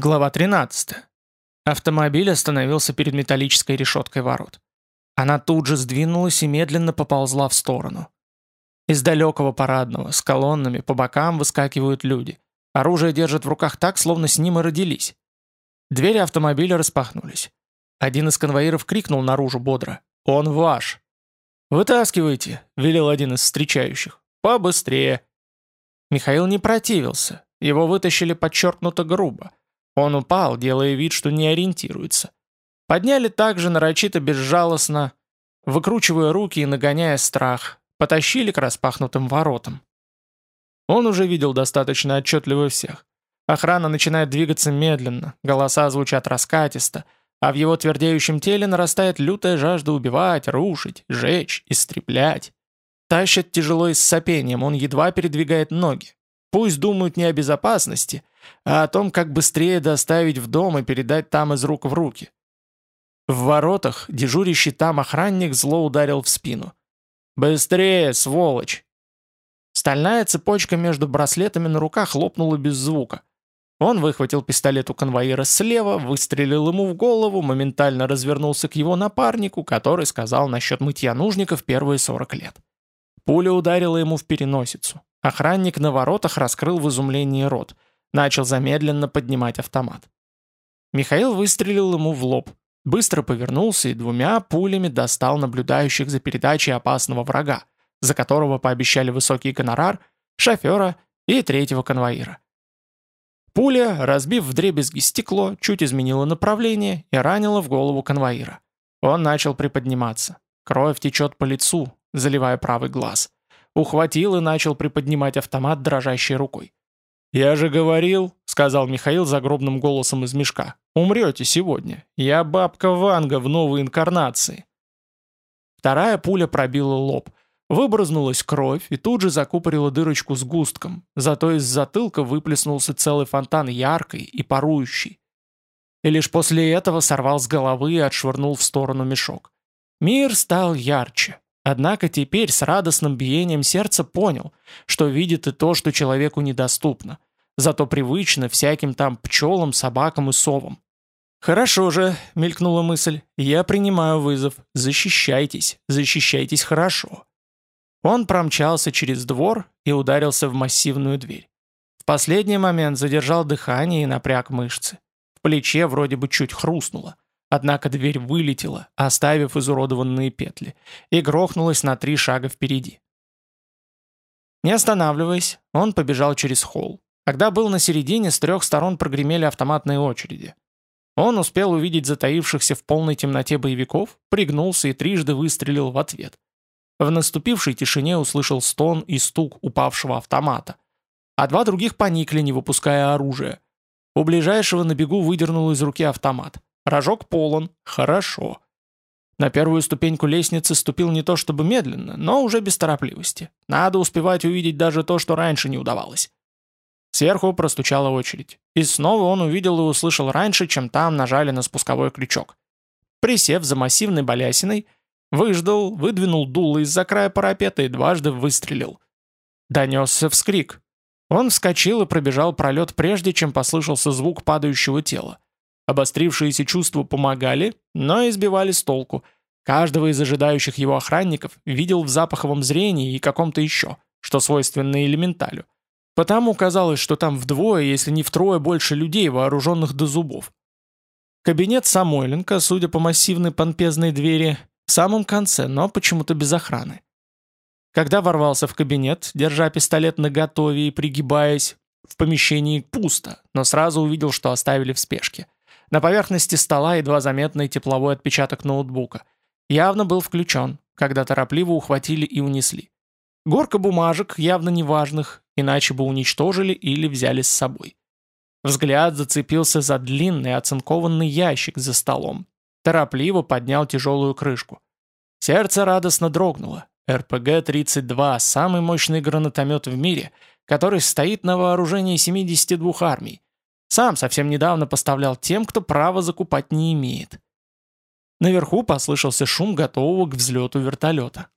Глава 13. Автомобиль остановился перед металлической решеткой ворот. Она тут же сдвинулась и медленно поползла в сторону. Из далекого парадного, с колоннами, по бокам выскакивают люди. Оружие держат в руках так, словно с ним и родились. Двери автомобиля распахнулись. Один из конвоиров крикнул наружу бодро. «Он ваш!» «Вытаскивайте!» — велел один из встречающих. «Побыстрее!» Михаил не противился. Его вытащили подчеркнуто грубо. Он упал, делая вид, что не ориентируется. Подняли также нарочито безжалостно, выкручивая руки и нагоняя страх, потащили к распахнутым воротам. Он уже видел достаточно отчетливо всех. Охрана начинает двигаться медленно, голоса звучат раскатисто, а в его твердеющем теле нарастает лютая жажда убивать, рушить, жечь, истреблять. Тащат тяжело и с сопением, он едва передвигает ноги. Пусть думают не о безопасности, а о том, как быстрее доставить в дом и передать там из рук в руки. В воротах дежурящий там охранник зло ударил в спину. «Быстрее, сволочь!» Стальная цепочка между браслетами на руках лопнула без звука. Он выхватил пистолет у конвоира слева, выстрелил ему в голову, моментально развернулся к его напарнику, который сказал насчет мытья нужников первые 40 лет. Пуля ударила ему в переносицу. Охранник на воротах раскрыл в изумлении рот – Начал замедленно поднимать автомат. Михаил выстрелил ему в лоб, быстро повернулся и двумя пулями достал наблюдающих за передачей опасного врага, за которого пообещали высокий гонорар, шофера и третьего конвоира. Пуля, разбив вдребезги стекло, чуть изменила направление и ранила в голову конвоира. Он начал приподниматься. Кровь течет по лицу, заливая правый глаз. Ухватил и начал приподнимать автомат дрожащей рукой. «Я же говорил», — сказал Михаил загробным голосом из мешка, — «умрете сегодня. Я бабка Ванга в новой инкарнации». Вторая пуля пробила лоб. Выбрызнулась кровь и тут же закупорила дырочку с густком, зато из затылка выплеснулся целый фонтан яркий и парующий. И лишь после этого сорвал с головы и отшвырнул в сторону мешок. Мир стал ярче. Однако теперь с радостным биением сердца понял, что видит и то, что человеку недоступно, зато привычно всяким там пчелам, собакам и совам. «Хорошо же», — мелькнула мысль, — «я принимаю вызов. Защищайтесь, защищайтесь хорошо». Он промчался через двор и ударился в массивную дверь. В последний момент задержал дыхание и напряг мышцы. В плече вроде бы чуть хрустнуло. Однако дверь вылетела, оставив изуродованные петли, и грохнулась на три шага впереди. Не останавливаясь, он побежал через холл. Когда был на середине, с трех сторон прогремели автоматные очереди. Он успел увидеть затаившихся в полной темноте боевиков, пригнулся и трижды выстрелил в ответ. В наступившей тишине услышал стон и стук упавшего автомата. А два других поникли, не выпуская оружия. У ближайшего на бегу выдернул из руки автомат. Рожок полон. Хорошо. На первую ступеньку лестницы ступил не то чтобы медленно, но уже без торопливости. Надо успевать увидеть даже то, что раньше не удавалось. Сверху простучала очередь. И снова он увидел и услышал раньше, чем там нажали на спусковой крючок. Присев за массивной балясиной, выждал, выдвинул дуло из-за края парапета и дважды выстрелил. Донесся вскрик. Он вскочил и пробежал пролет прежде, чем послышался звук падающего тела. Обострившиеся чувства помогали, но избивали с толку. Каждого из ожидающих его охранников видел в запаховом зрении и каком-то еще, что свойственно элементалю. Потому казалось, что там вдвое, если не втрое, больше людей, вооруженных до зубов. Кабинет Самойленко, судя по массивной помпезной двери, в самом конце, но почему-то без охраны. Когда ворвался в кабинет, держа пистолет наготове и пригибаясь, в помещении пусто, но сразу увидел, что оставили в спешке – на поверхности стола едва заметный тепловой отпечаток ноутбука. Явно был включен, когда торопливо ухватили и унесли. Горка бумажек, явно неважных, иначе бы уничтожили или взяли с собой. Взгляд зацепился за длинный оцинкованный ящик за столом. Торопливо поднял тяжелую крышку. Сердце радостно дрогнуло. РПГ-32 – самый мощный гранатомет в мире, который стоит на вооружении 72 армий. Сам совсем недавно поставлял тем, кто право закупать не имеет. Наверху послышался шум готового к взлету вертолета.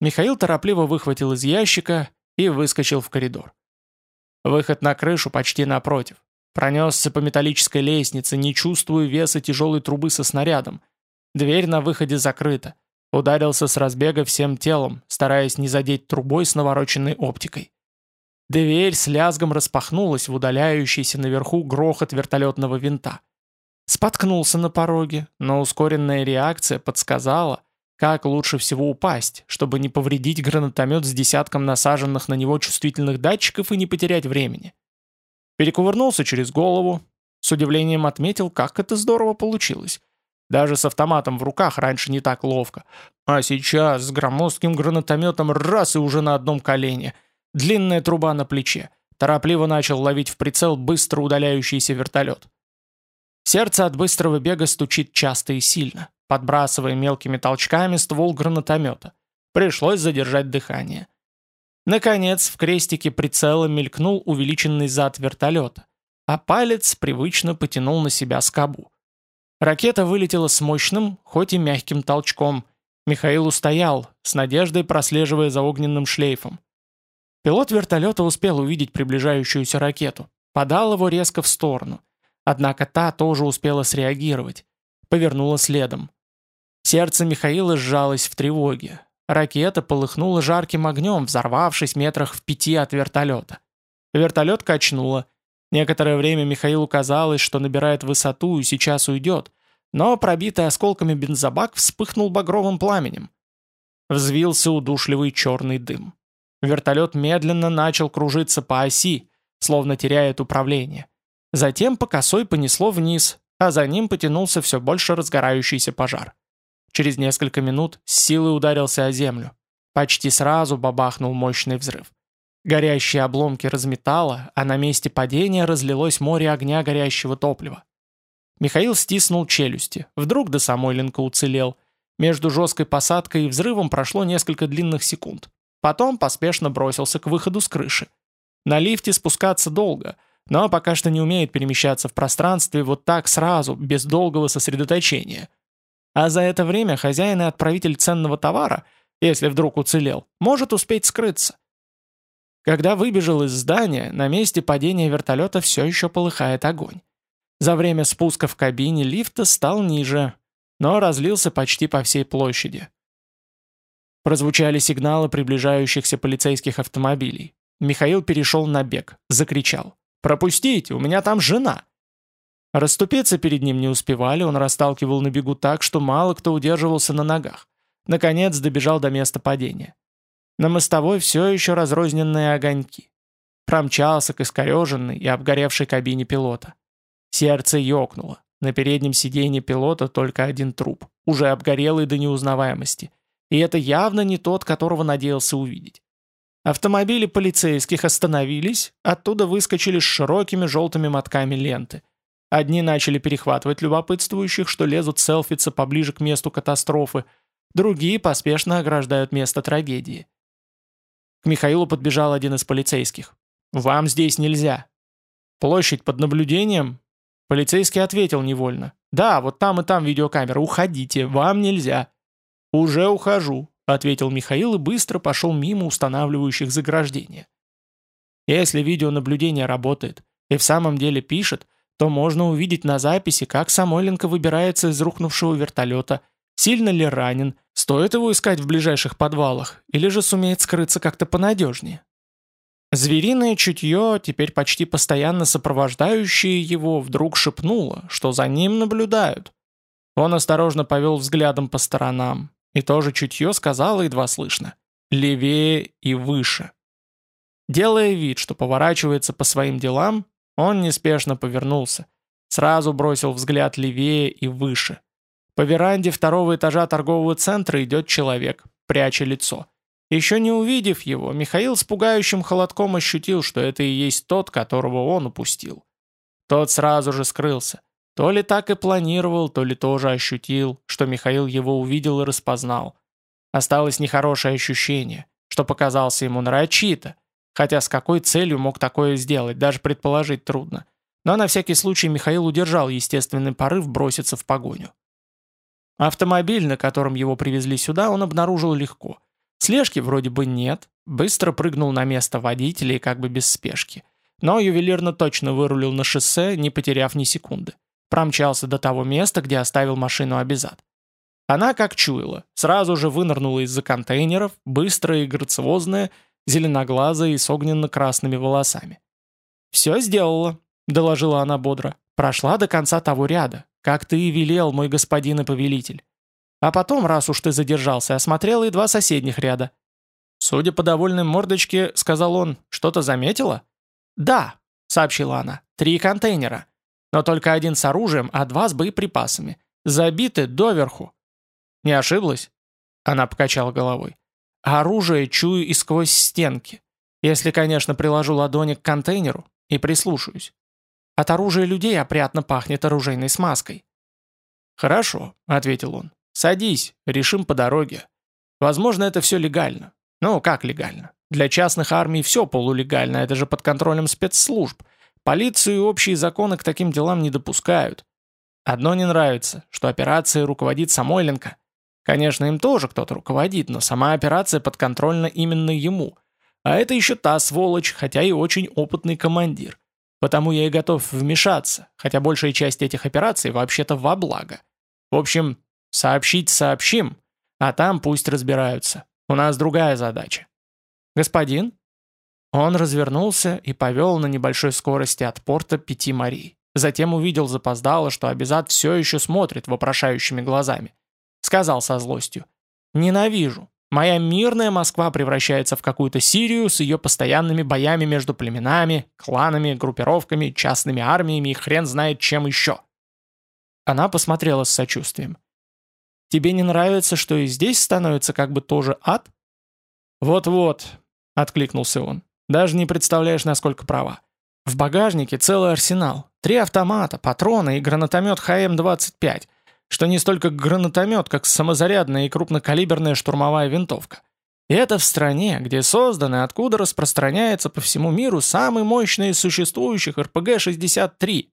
Михаил торопливо выхватил из ящика и выскочил в коридор. Выход на крышу почти напротив. Пронесся по металлической лестнице, не чувствуя веса тяжелой трубы со снарядом. Дверь на выходе закрыта. Ударился с разбега всем телом, стараясь не задеть трубой с навороченной оптикой. Дверь с лязгом распахнулась в удаляющийся наверху грохот вертолетного винта. Споткнулся на пороге, но ускоренная реакция подсказала, как лучше всего упасть, чтобы не повредить гранатомет с десятком насаженных на него чувствительных датчиков и не потерять времени. Перекувырнулся через голову, с удивлением отметил, как это здорово получилось. Даже с автоматом в руках раньше не так ловко. А сейчас с громоздким гранатометом раз и уже на одном колене. Длинная труба на плече. Торопливо начал ловить в прицел быстро удаляющийся вертолет. Сердце от быстрого бега стучит часто и сильно, подбрасывая мелкими толчками ствол гранатомета. Пришлось задержать дыхание. Наконец, в крестике прицела мелькнул увеличенный зад вертолета, а палец привычно потянул на себя скобу. Ракета вылетела с мощным, хоть и мягким толчком. Михаил устоял, с надеждой прослеживая за огненным шлейфом. Пилот вертолета успел увидеть приближающуюся ракету, подал его резко в сторону. Однако та тоже успела среагировать. Повернула следом. Сердце Михаила сжалось в тревоге. Ракета полыхнула жарким огнем, взорвавшись метрах в пяти от вертолета. Вертолет качнуло. Некоторое время Михаилу казалось, что набирает высоту и сейчас уйдет, но пробитый осколками бензобак вспыхнул багровым пламенем. Взвился удушливый черный дым. Вертолет медленно начал кружиться по оси, словно теряет управление. Затем по косой понесло вниз, а за ним потянулся все больше разгорающийся пожар. Через несколько минут с силой ударился о землю. Почти сразу бабахнул мощный взрыв. Горящие обломки разметало, а на месте падения разлилось море огня горящего топлива. Михаил стиснул челюсти. Вдруг до Самойленко уцелел. Между жесткой посадкой и взрывом прошло несколько длинных секунд. Потом поспешно бросился к выходу с крыши. На лифте спускаться долго, но пока что не умеет перемещаться в пространстве вот так сразу, без долгого сосредоточения – а за это время хозяин и отправитель ценного товара, если вдруг уцелел, может успеть скрыться. Когда выбежал из здания, на месте падения вертолета все еще полыхает огонь. За время спуска в кабине лифта стал ниже, но разлился почти по всей площади. Прозвучали сигналы приближающихся полицейских автомобилей. Михаил перешел на бег, закричал. «Пропустите, у меня там жена!» Расступиться перед ним не успевали, он расталкивал на бегу так, что мало кто удерживался на ногах. Наконец добежал до места падения. На мостовой все еще разрозненные огоньки. Промчался к искореженной и обгоревшей кабине пилота. Сердце ёкнуло. На переднем сиденье пилота только один труп, уже обгорелый до неузнаваемости. И это явно не тот, которого надеялся увидеть. Автомобили полицейских остановились, оттуда выскочили с широкими желтыми мотками ленты – Одни начали перехватывать любопытствующих, что лезут селфиться поближе к месту катастрофы, другие поспешно ограждают место трагедии. К Михаилу подбежал один из полицейских. «Вам здесь нельзя». «Площадь под наблюдением?» Полицейский ответил невольно. «Да, вот там и там видеокамера. Уходите, вам нельзя». «Уже ухожу», — ответил Михаил и быстро пошел мимо устанавливающих заграждения. Если видеонаблюдение работает и в самом деле пишет, то можно увидеть на записи, как Самойленко выбирается из рухнувшего вертолета, сильно ли ранен, стоит его искать в ближайших подвалах, или же сумеет скрыться как-то понадежнее. Звериное чутье, теперь почти постоянно сопровождающее его, вдруг шепнуло, что за ним наблюдают. Он осторожно повел взглядом по сторонам, и тоже чутье сказала едва слышно «левее и выше». Делая вид, что поворачивается по своим делам, он неспешно повернулся. Сразу бросил взгляд левее и выше. По веранде второго этажа торгового центра идет человек, пряча лицо. Еще не увидев его, Михаил с пугающим холодком ощутил, что это и есть тот, которого он упустил. Тот сразу же скрылся. То ли так и планировал, то ли тоже ощутил, что Михаил его увидел и распознал. Осталось нехорошее ощущение, что показался ему нарочито, Хотя с какой целью мог такое сделать, даже предположить трудно. Но на всякий случай Михаил удержал естественный порыв броситься в погоню. Автомобиль, на котором его привезли сюда, он обнаружил легко. Слежки вроде бы нет, быстро прыгнул на место водителя и как бы без спешки. но ювелирно точно вырулил на шоссе, не потеряв ни секунды. Промчался до того места, где оставил машину Абизад. Она, как чуяла, сразу же вынырнула из-за контейнеров, быстрая и грациозная, зеленоглазая и с огненно-красными волосами. «Все сделала», — доложила она бодро. «Прошла до конца того ряда, как ты и велел, мой господин и повелитель. А потом, раз уж ты задержался, осмотрела и два соседних ряда». «Судя по довольной мордочке, — сказал он, — что-то заметила?» «Да», — сообщила она, — «три контейнера. Но только один с оружием, а два с боеприпасами. Забиты доверху». «Не ошиблась?» Она покачала головой. «Оружие чую и сквозь стенки. Если, конечно, приложу ладони к контейнеру и прислушаюсь. От оружия людей опрятно пахнет оружейной смазкой». «Хорошо», — ответил он. «Садись, решим по дороге. Возможно, это все легально. Ну, как легально? Для частных армий все полулегально, это же под контролем спецслужб. Полицию и общие законы к таким делам не допускают. Одно не нравится, что операцией руководит Самойленко. Конечно, им тоже кто-то руководит, но сама операция подконтрольна именно ему. А это еще та сволочь, хотя и очень опытный командир. Потому я и готов вмешаться, хотя большая часть этих операций вообще-то во благо. В общем, сообщить сообщим, а там пусть разбираются. У нас другая задача. «Господин?» Он развернулся и повел на небольшой скорости от порта Пяти Марий. Затем увидел запоздало, что Абизад все еще смотрит вопрошающими глазами. Сказал со злостью. «Ненавижу. Моя мирная Москва превращается в какую-то Сирию с ее постоянными боями между племенами, кланами, группировками, частными армиями и хрен знает чем еще». Она посмотрела с сочувствием. «Тебе не нравится, что и здесь становится как бы тоже ад?» «Вот-вот», — откликнулся он. «Даже не представляешь, насколько права. В багажнике целый арсенал. Три автомата, патроны и гранатомет ХМ-25, что не столько гранатомет, как самозарядная и крупнокалиберная штурмовая винтовка. И это в стране, где создан и откуда распространяется по всему миру самый мощный из существующих РПГ-63.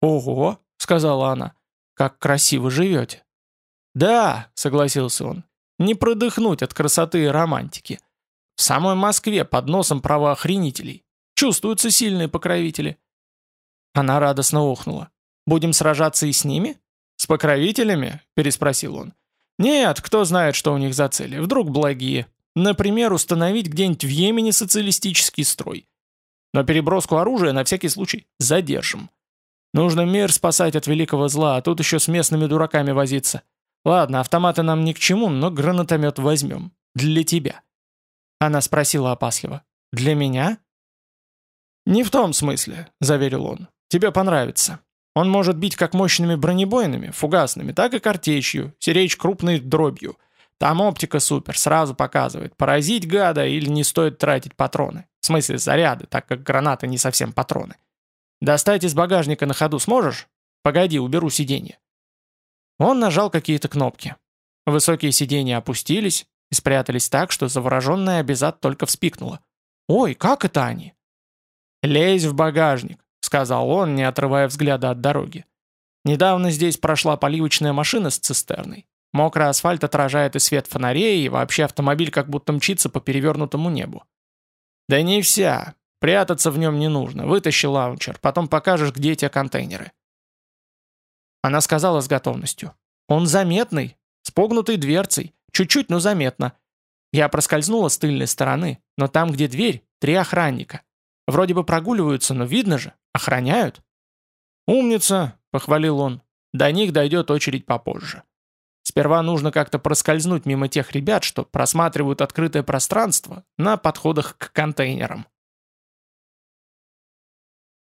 «Ого», — сказала она, — «как красиво живете». «Да», — согласился он, — «не продыхнуть от красоты и романтики». В самой Москве под носом правоохранителей. Чувствуются сильные покровители. Она радостно охнула. «Будем сражаться и с ними?» «С покровителями?» – переспросил он. «Нет, кто знает, что у них за цели. Вдруг благие. Например, установить где-нибудь в Йемене социалистический строй. Но переброску оружия на всякий случай задержим. Нужно мир спасать от великого зла, а тут еще с местными дураками возиться. Ладно, автоматы нам ни к чему, но гранатомет возьмем. Для тебя. Она спросила опасливо. «Для меня?» «Не в том смысле», — заверил он. «Тебе понравится. Он может бить как мощными бронебойными, фугасными, так и картечью, серечь крупной дробью. Там оптика супер, сразу показывает, поразить гада или не стоит тратить патроны. В смысле заряды, так как гранаты не совсем патроны. Достать из багажника на ходу сможешь? Погоди, уберу сиденье». Он нажал какие-то кнопки. Высокие сиденья опустились, и спрятались так, что завороженная Абизад только вспикнула. «Ой, как это они?» «Лезь в багажник», — сказал он, не отрывая взгляда от дороги. «Недавно здесь прошла поливочная машина с цистерной. Мокрый асфальт отражает и свет фонарей, и вообще автомобиль как будто мчится по перевернутому небу». «Да не вся. Прятаться в нем не нужно. Вытащи лаунчер, потом покажешь, где те контейнеры». Она сказала с готовностью. «Он заметный, с погнутой дверцей. Чуть-чуть, но заметно. Я проскользнула с тыльной стороны, но там, где дверь, три охранника. Вроде бы прогуливаются, но видно же, охраняют. «Умница», — похвалил он. «До них дойдет очередь попозже. Сперва нужно как-то проскользнуть мимо тех ребят, что просматривают открытое пространство на подходах к контейнерам».